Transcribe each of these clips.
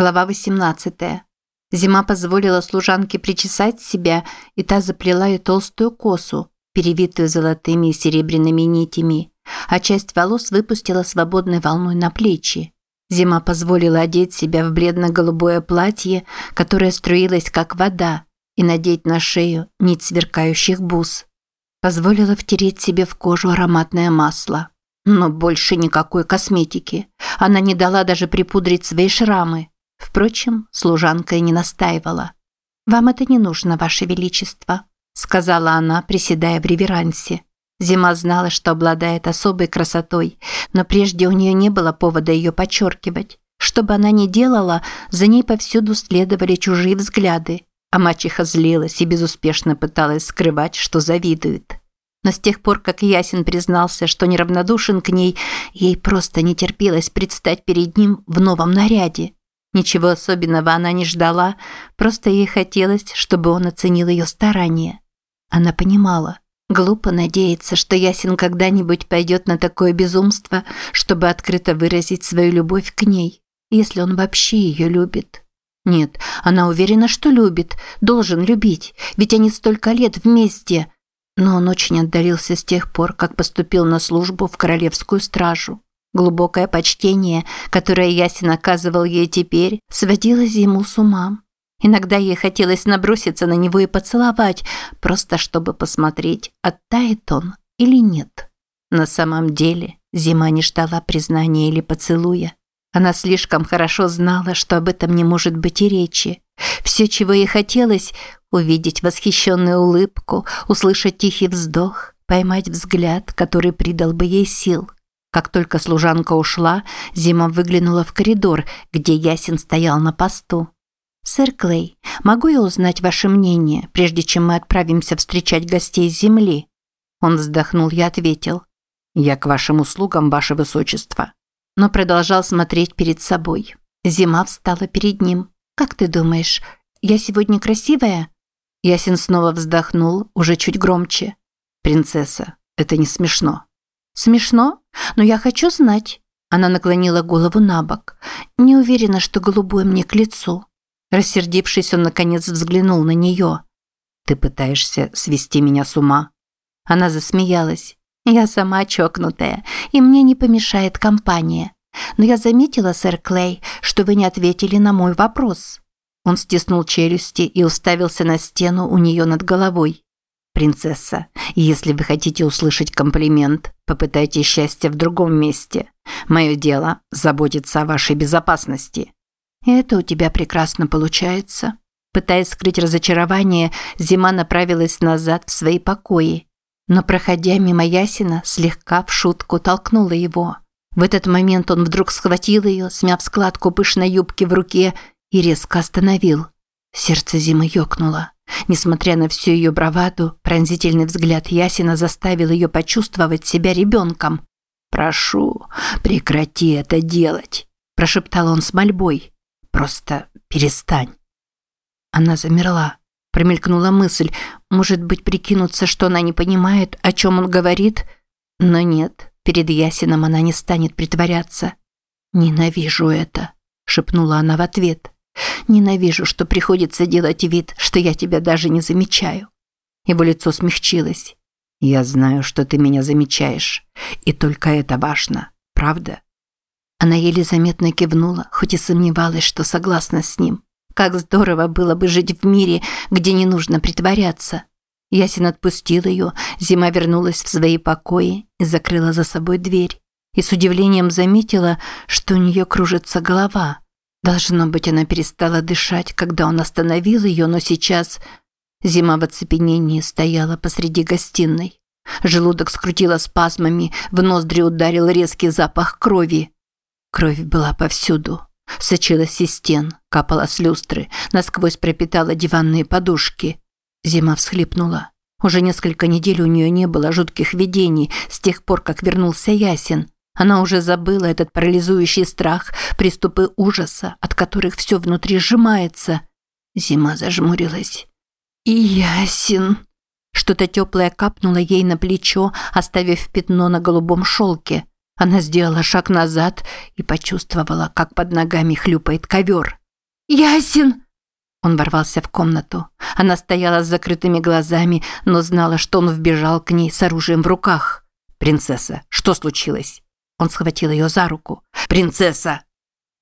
Глава 18. Зима позволила служанке причесать себя, и та заплела ей толстую косу, перевитую золотыми и серебряными нитями, а часть волос выпустила свободной волной на плечи. Зима позволила одеть себя в бледно-голубое платье, которое струилось как вода, и надеть на шею нить сверкающих бус. Позволила втереть себе в кожу ароматное масло. Но больше никакой косметики. Она не дала даже припудрить свои шрамы, Впрочем, служанка и не настаивала. «Вам это не нужно, Ваше Величество», – сказала она, приседая в реверансе. Зима знала, что обладает особой красотой, но прежде у нее не было повода ее подчеркивать. Что бы она ни делала, за ней повсюду следовали чужие взгляды, а мачеха злилась и безуспешно пыталась скрывать, что завидует. Но с тех пор, как Ясин признался, что неравнодушен к ней, ей просто не терпелось предстать перед ним в новом наряде – Ничего особенного она не ждала, просто ей хотелось, чтобы он оценил ее старания. Она понимала, глупо надеяться, что Ясин когда-нибудь пойдет на такое безумство, чтобы открыто выразить свою любовь к ней, если он вообще ее любит. Нет, она уверена, что любит, должен любить, ведь они столько лет вместе. Но он очень отдалился с тех пор, как поступил на службу в королевскую стражу. Глубокое почтение, которое Ясин оказывал ей теперь, сводило ему с ума. Иногда ей хотелось наброситься на него и поцеловать, просто чтобы посмотреть, оттает он или нет. На самом деле Зима не ждала признания или поцелуя. Она слишком хорошо знала, что об этом не может быть и речи. Все, чего ей хотелось – увидеть восхищенную улыбку, услышать тихий вздох, поймать взгляд, который придал бы ей сил – как только служанка ушла, Зима выглянула в коридор, где Ясин стоял на посту. «Сэр Клей, могу я узнать ваше мнение, прежде чем мы отправимся встречать гостей с земли?» Он вздохнул и ответил. «Я к вашим услугам, ваше высочество». Но продолжал смотреть перед собой. Зима встала перед ним. «Как ты думаешь, я сегодня красивая?» Ясин снова вздохнул, уже чуть громче. «Принцесса, это не смешно». Смешно? Но я хочу знать. Она наклонила голову на бок. Не уверена, что голубой мне к лицу. Рассердившись, он наконец взглянул на нее. Ты пытаешься свести меня с ума? Она засмеялась. Я сама чокнутая, и мне не помешает компания. Но я заметила, сэр Клей, что вы не ответили на мой вопрос. Он стиснул челюсти и уставился на стену у нее над головой принцесса. Если вы хотите услышать комплимент, попытайтесь счастье в другом месте. Мое дело – заботиться о вашей безопасности». «Это у тебя прекрасно получается». Пытаясь скрыть разочарование, Зима направилась назад в свои покои. Но, проходя мимо Ясина, слегка в шутку толкнула его. В этот момент он вдруг схватил ее, смяв складку пышной юбки в руке, и резко остановил. Сердце Зимы ёкнуло. Несмотря на всю ее браваду, пронзительный взгляд Ясина заставил ее почувствовать себя ребенком. «Прошу, прекрати это делать», – прошептал он с мольбой. «Просто перестань». Она замерла. Промелькнула мысль, может быть, прикинуться, что она не понимает, о чем он говорит? Но нет, перед Ясином она не станет притворяться. «Ненавижу это», – шепнула она в ответ. Ненавижу, что приходится делать вид, что я тебя даже не замечаю. Его лицо смягчилось. Я знаю, что ты меня замечаешь, и только это важно, правда? Она еле заметно кивнула, хоть и сомневалась, что согласна с ним. Как здорово было бы жить в мире, где не нужно притворяться. Ясин отпустил ее, Зима вернулась в свои покои и закрыла за собой дверь. И с удивлением заметила, что у нее кружится голова – Должно быть, она перестала дышать, когда он остановил ее, но сейчас зима в оцепенении стояла посреди гостиной. Желудок скрутило спазмами, в ноздри ударил резкий запах крови. Кровь была повсюду. Сочилась из стен, капала с люстры, насквозь пропитала диванные подушки. Зима всхлипнула. Уже несколько недель у нее не было жутких видений с тех пор, как вернулся Ясен. Она уже забыла этот парализующий страх, приступы ужаса, от которых все внутри сжимается. Зима зажмурилась. И ясен. Что-то теплое капнуло ей на плечо, оставив пятно на голубом шелке. Она сделала шаг назад и почувствовала, как под ногами хлюпает ковер. Ясен!» Он ворвался в комнату. Она стояла с закрытыми глазами, но знала, что он вбежал к ней с оружием в руках. «Принцесса, что случилось?» Он схватил ее за руку. «Принцесса!»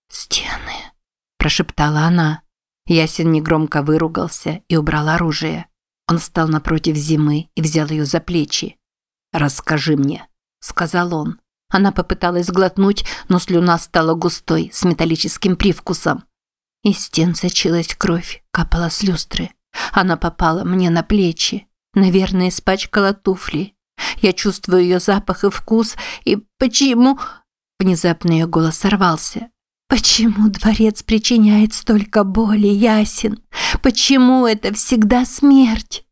«Стены!» – прошептала она. Ясен негромко выругался и убрал оружие. Он встал напротив зимы и взял ее за плечи. «Расскажи мне», – сказал он. Она попыталась глотнуть, но слюна стала густой, с металлическим привкусом. Из стен сочилась кровь, капала с люстры. Она попала мне на плечи. Наверное, испачкала туфли. Я чувствую ее запах и вкус, и почему...» Внезапно ее голос сорвался. «Почему дворец причиняет столько боли, ясен? Почему это всегда смерть?»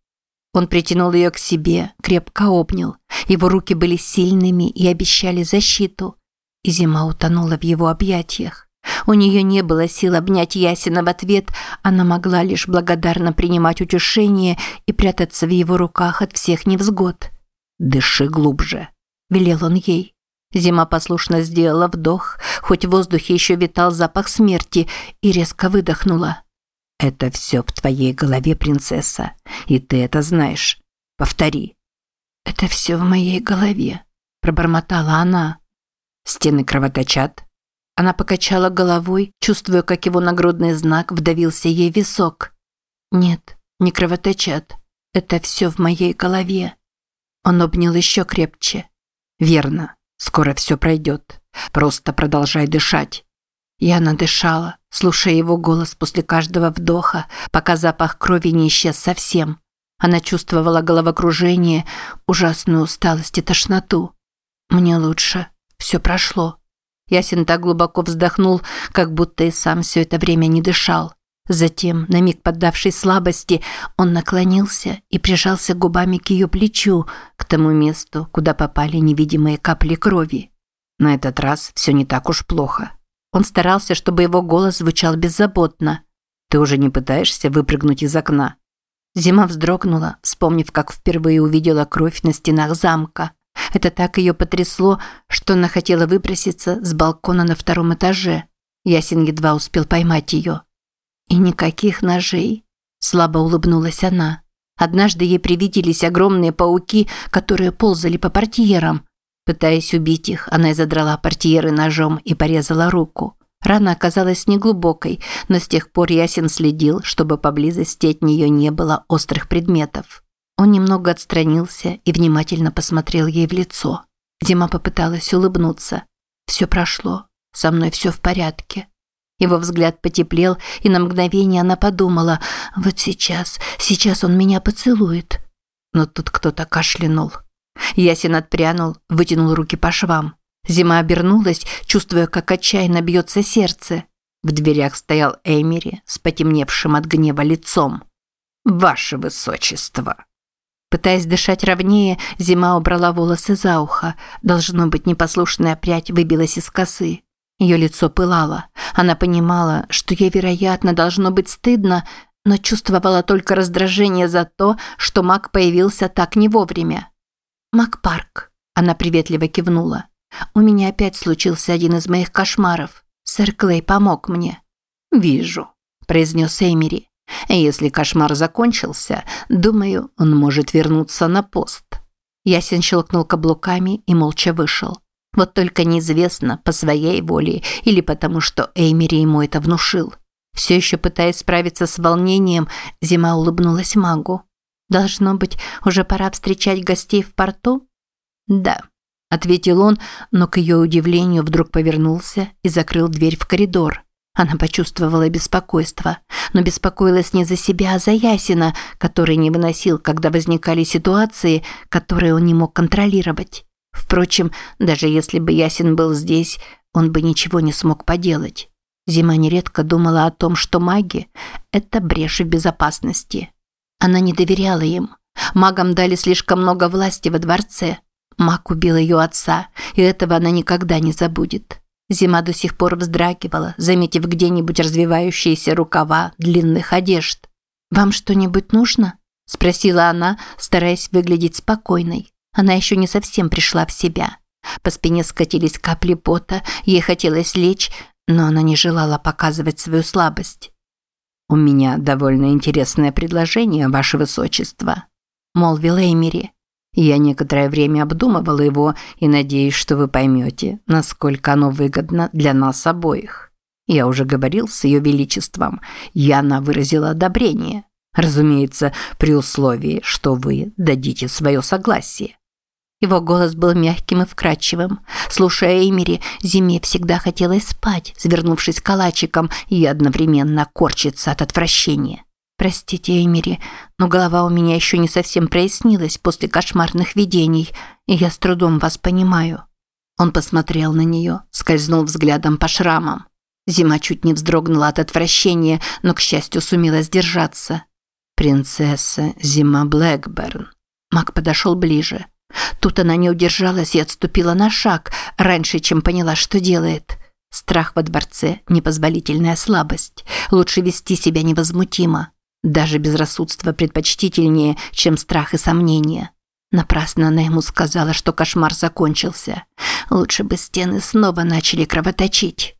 Он притянул ее к себе, крепко обнял. Его руки были сильными и обещали защиту. И зима утонула в его объятиях. У нее не было сил обнять Ясина в ответ, она могла лишь благодарно принимать утешение и прятаться в его руках от всех невзгод. «Дыши глубже», – велел он ей. Зима послушно сделала вдох, хоть в воздухе еще витал запах смерти, и резко выдохнула. «Это все в твоей голове, принцесса, и ты это знаешь. Повтори». «Это все в моей голове», – пробормотала она. Стены кровоточат. Она покачала головой, чувствуя, как его нагрудный знак вдавился ей в висок. «Нет, не кровоточат. Это все в моей голове». Он обнял еще крепче. «Верно. Скоро все пройдет. Просто продолжай дышать». Яна дышала, слушая его голос после каждого вдоха, пока запах крови не исчез совсем. Она чувствовала головокружение, ужасную усталость и тошноту. «Мне лучше. Все прошло». Ясен так глубоко вздохнул, как будто и сам все это время не дышал. Затем, на миг поддавшись слабости, он наклонился и прижался губами к ее плечу, к тому месту, куда попали невидимые капли крови. На этот раз все не так уж плохо. Он старался, чтобы его голос звучал беззаботно. «Ты уже не пытаешься выпрыгнуть из окна?» Зима вздрогнула, вспомнив, как впервые увидела кровь на стенах замка. Это так ее потрясло, что она хотела выброситься с балкона на втором этаже. Ясен едва успел поймать ее. «И никаких ножей», – слабо улыбнулась она. Однажды ей привиделись огромные пауки, которые ползали по портьерам. Пытаясь убить их, она задрала портьеры ножом и порезала руку. Рана оказалась неглубокой, но с тех пор Ясен следил, чтобы поблизости от нее не было острых предметов. Он немного отстранился и внимательно посмотрел ей в лицо. Дима попыталась улыбнуться. «Все прошло. Со мной все в порядке». Его взгляд потеплел, и на мгновение она подумала, вот сейчас, сейчас он меня поцелует. Но тут кто-то кашлянул. Ясен отпрянул, вытянул руки по швам. Зима обернулась, чувствуя, как отчаянно бьется сердце. В дверях стоял Эмери с потемневшим от гнева лицом. «Ваше высочество!» Пытаясь дышать ровнее, Зима убрала волосы за ухо. Должно быть, непослушная прядь выбилась из косы. Ее лицо пылало. Она понимала, что ей, вероятно, должно быть стыдно, но чувствовала только раздражение за то, что Мак появился так не вовремя. «Мак Парк», – она приветливо кивнула. «У меня опять случился один из моих кошмаров. Сэр Клей помог мне». «Вижу», – произнес Эймери. «Если кошмар закончился, думаю, он может вернуться на пост». Ясен щелкнул каблуками и молча вышел. Вот только неизвестно, по своей воле или потому, что Эймери ему это внушил. Все еще пытаясь справиться с волнением, Зима улыбнулась магу. «Должно быть, уже пора встречать гостей в порту?» «Да», – ответил он, но к ее удивлению вдруг повернулся и закрыл дверь в коридор. Она почувствовала беспокойство, но беспокоилась не за себя, а за Ясина, который не выносил, когда возникали ситуации, которые он не мог контролировать. Впрочем, даже если бы Ясин был здесь, он бы ничего не смог поделать. Зима нередко думала о том, что маги – это брешь в безопасности. Она не доверяла им. Магам дали слишком много власти во дворце. Маг убил ее отца, и этого она никогда не забудет. Зима до сих пор вздрагивала, заметив где-нибудь развивающиеся рукава длинных одежд. «Вам что-нибудь нужно?» – спросила она, стараясь выглядеть спокойной. Она еще не совсем пришла в себя. По спине скатились капли пота, ей хотелось лечь, но она не желала показывать свою слабость. «У меня довольно интересное предложение, ваше высочество», – молвил Эймери. «Я некоторое время обдумывала его и надеюсь, что вы поймете, насколько оно выгодно для нас обоих. Я уже говорил с ее величеством, и она выразила одобрение. Разумеется, при условии, что вы дадите свое согласие». Его голос был мягким и вкрадчивым. Слушая Эймери, Зиме всегда хотелось спать, свернувшись калачиком и одновременно корчиться от отвращения. «Простите, Эймери, но голова у меня еще не совсем прояснилась после кошмарных видений, и я с трудом вас понимаю». Он посмотрел на нее, скользнул взглядом по шрамам. Зима чуть не вздрогнула от отвращения, но, к счастью, сумела сдержаться. «Принцесса Зима Блэкберн». Мак подошел ближе. Тут она не удержалась и отступила на шаг, раньше, чем поняла, что делает. Страх во дворце – непозволительная слабость. Лучше вести себя невозмутимо. Даже безрассудство предпочтительнее, чем страх и сомнения. Напрасно она ему сказала, что кошмар закончился. Лучше бы стены снова начали кровоточить.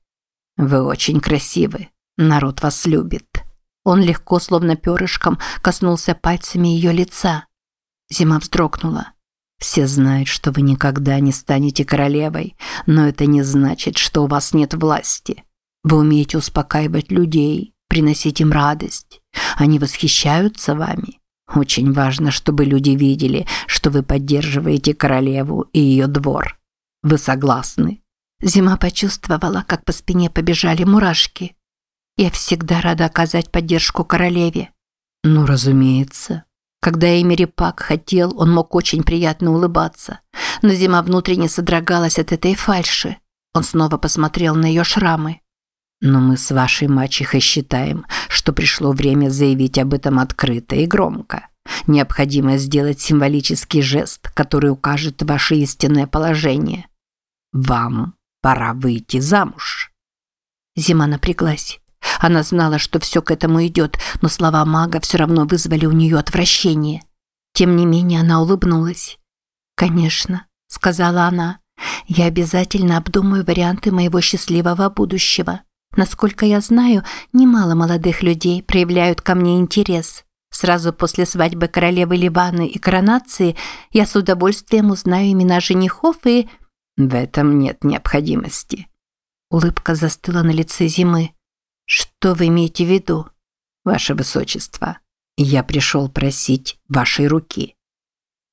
«Вы очень красивы. Народ вас любит». Он легко, словно перышком, коснулся пальцами ее лица. Зима вздрогнула. Все знают, что вы никогда не станете королевой, но это не значит, что у вас нет власти. Вы умеете успокаивать людей, приносить им радость. Они восхищаются вами. Очень важно, чтобы люди видели, что вы поддерживаете королеву и ее двор. Вы согласны? Зима почувствовала, как по спине побежали мурашки. Я всегда рада оказать поддержку королеве. Ну, разумеется. Когда Эмери Пак хотел, он мог очень приятно улыбаться. Но Зима внутренне содрогалась от этой фальши. Он снова посмотрел на ее шрамы. Но мы с вашей мачехой считаем, что пришло время заявить об этом открыто и громко. Необходимо сделать символический жест, который укажет ваше истинное положение. Вам пора выйти замуж. Зима напряглась. Она знала, что все к этому идет, но слова мага все равно вызвали у нее отвращение. Тем не менее она улыбнулась. «Конечно», – сказала она, – «я обязательно обдумаю варианты моего счастливого будущего. Насколько я знаю, немало молодых людей проявляют ко мне интерес. Сразу после свадьбы королевы Ливаны и коронации я с удовольствием узнаю имена женихов и...» «В этом нет необходимости». Улыбка застыла на лице Зимы. «Что вы имеете в виду?» «Ваше Высочество, я пришел просить вашей руки».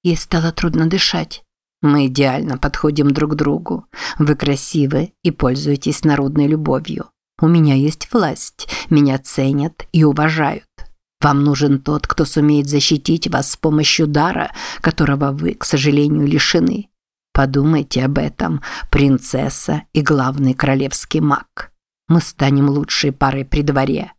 Ей стало трудно дышать. «Мы идеально подходим друг другу. Вы красивы и пользуетесь народной любовью. У меня есть власть, меня ценят и уважают. Вам нужен тот, кто сумеет защитить вас с помощью дара, которого вы, к сожалению, лишены. Подумайте об этом, принцесса и главный королевский маг». Мы станем лучшей парой при дворе».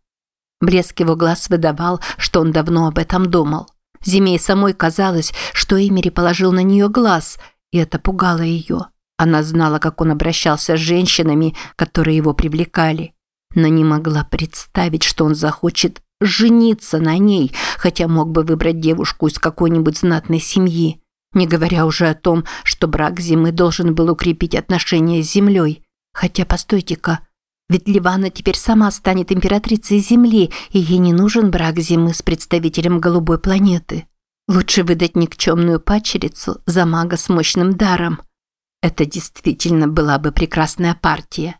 Блеск его глаз выдавал, что он давно об этом думал. Зиме самой казалось, что Эмери положил на нее глаз, и это пугало ее. Она знала, как он обращался с женщинами, которые его привлекали, но не могла представить, что он захочет жениться на ней, хотя мог бы выбрать девушку из какой-нибудь знатной семьи, не говоря уже о том, что брак Зимы должен был укрепить отношения с землей. Хотя, постойте-ка, ведь Ливана теперь сама станет императрицей Земли, и ей не нужен брак Зимы с представителем голубой планеты. Лучше выдать никчемную пачерицу за мага с мощным даром. Это действительно была бы прекрасная партия.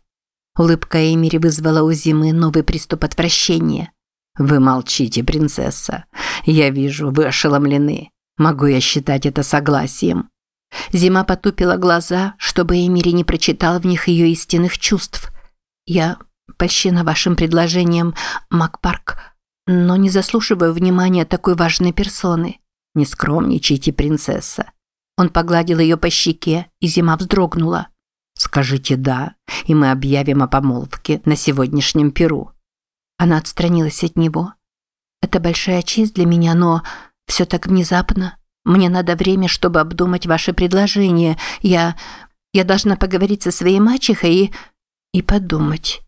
Улыбка Эмири вызвала у Зимы новый приступ отвращения. «Вы молчите, принцесса. Я вижу, вы ошеломлены. Могу я считать это согласием?» Зима потупила глаза, чтобы Эмири не прочитал в них ее истинных чувств – я польщена вашим предложением, Макпарк, но не заслуживаю внимания такой важной персоны. Не скромничайте, принцесса. Он погладил ее по щеке, и зима вздрогнула. Скажите «да», и мы объявим о помолвке на сегодняшнем перу. Она отстранилась от него. Это большая честь для меня, но все так внезапно. Мне надо время, чтобы обдумать ваше предложение. Я... я должна поговорить со своей мачехой и и подумать.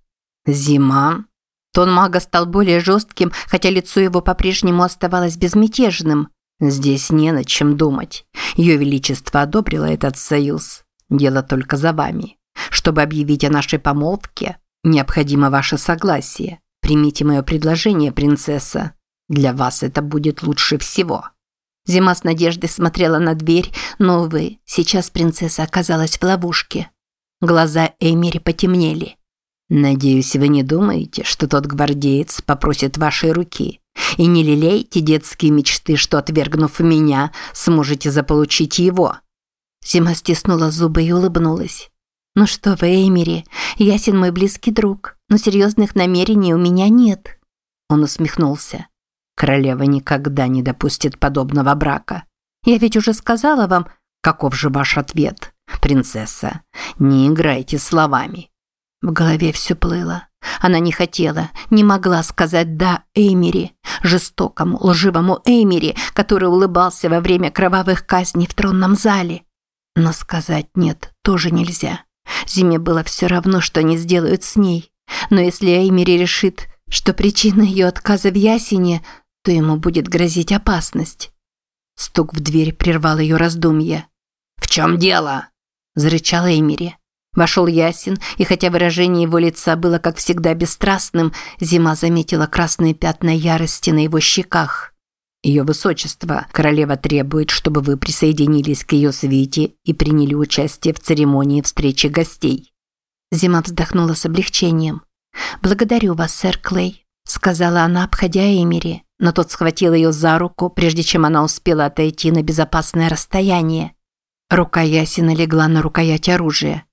Зима. Тон мага стал более жестким, хотя лицо его по-прежнему оставалось безмятежным. Здесь не над чем думать. Ее Величество одобрило этот союз. Дело только за вами. Чтобы объявить о нашей помолвке, необходимо ваше согласие. Примите мое предложение, принцесса. Для вас это будет лучше всего». Зима с надеждой смотрела на дверь, но, увы, сейчас принцесса оказалась в ловушке. Глаза Эмири потемнели. «Надеюсь, вы не думаете, что тот гвардеец попросит вашей руки, и не лелейте детские мечты, что, отвергнув меня, сможете заполучить его». Зима стиснула зубы и улыбнулась. «Ну что вы, Эмири, Ясен мой близкий друг, но серьезных намерений у меня нет». Он усмехнулся. Королева никогда не допустит подобного брака. Я ведь уже сказала вам, каков же ваш ответ, принцесса. Не играйте словами. В голове все плыло. Она не хотела, не могла сказать «да» Эймери, жестокому, лживому Эймери, который улыбался во время кровавых казней в тронном зале. Но сказать «нет» тоже нельзя. Зиме было все равно, что они сделают с ней. Но если Эймери решит, что причина ее отказа в Ясине, то ему будет грозить опасность. Стук в дверь прервал ее раздумья. «В чем дело?» – зарычал Эймери. Вошел Ясин, и хотя выражение его лица было, как всегда, бесстрастным, Зима заметила красные пятна ярости на его щеках. «Ее высочество, королева требует, чтобы вы присоединились к ее свите и приняли участие в церемонии встречи гостей». Зима вздохнула с облегчением. «Благодарю вас, сэр Клей», – сказала она, обходя Эмери но тот схватил ее за руку, прежде чем она успела отойти на безопасное расстояние. Рука Ясина легла на рукоять оружия.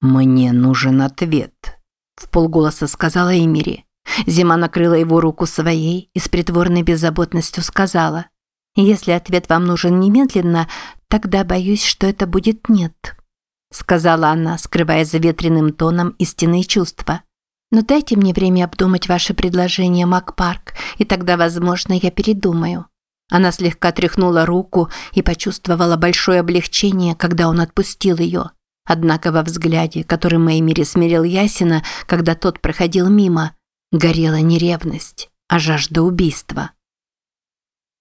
«Мне нужен ответ», – в полголоса сказала Эмири. Зима накрыла его руку своей и с притворной беззаботностью сказала. «Если ответ вам нужен немедленно, тогда боюсь, что это будет нет», – сказала она, скрывая за ветреным тоном истинные чувства. Но дайте мне время обдумать ваше предложение, Макпарк, и тогда, возможно, я передумаю». Она слегка тряхнула руку и почувствовала большое облегчение, когда он отпустил ее. Однако во взгляде, которым Мэймери смирил Ясина, когда тот проходил мимо, горела не ревность, а жажда убийства.